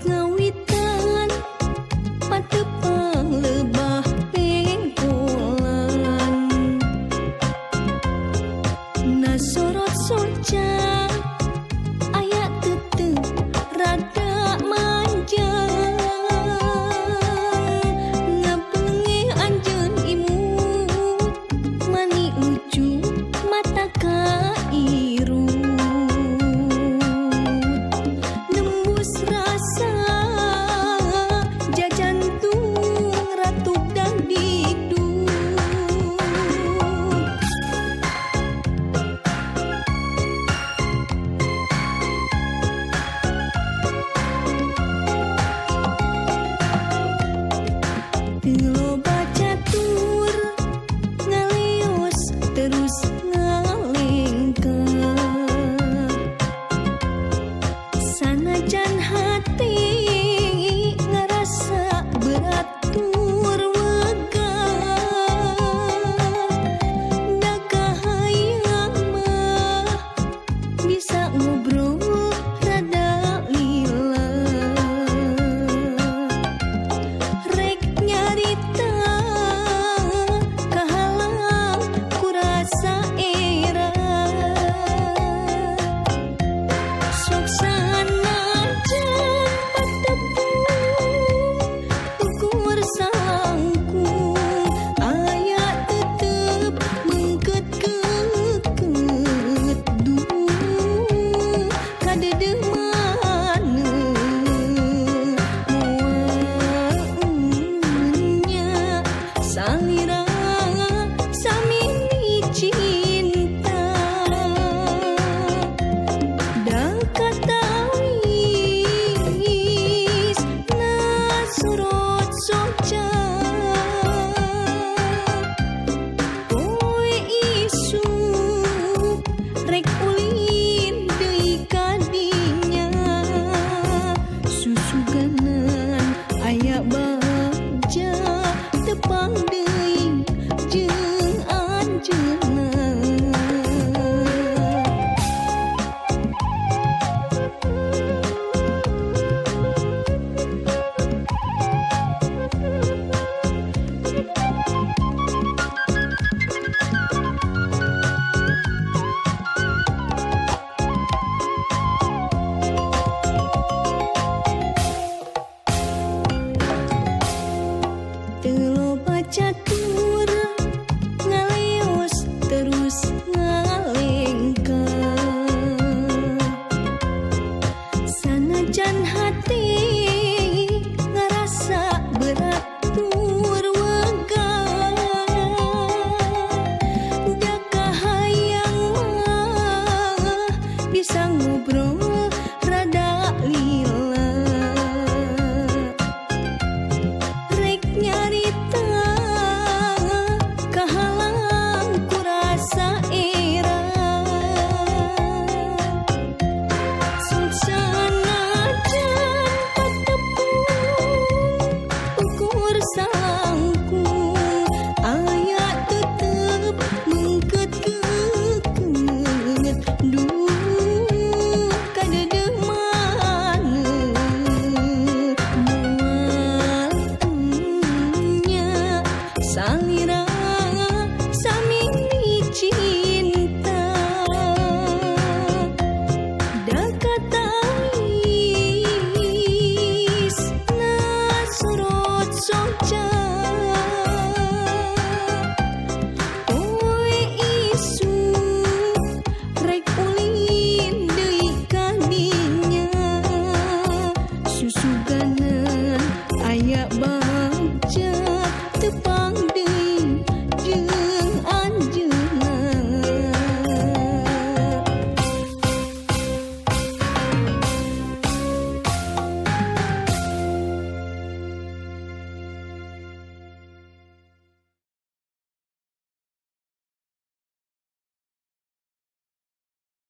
There's terus ngangka sangatjan hati ngerasa berat wegang gakahm bisa ngobrolng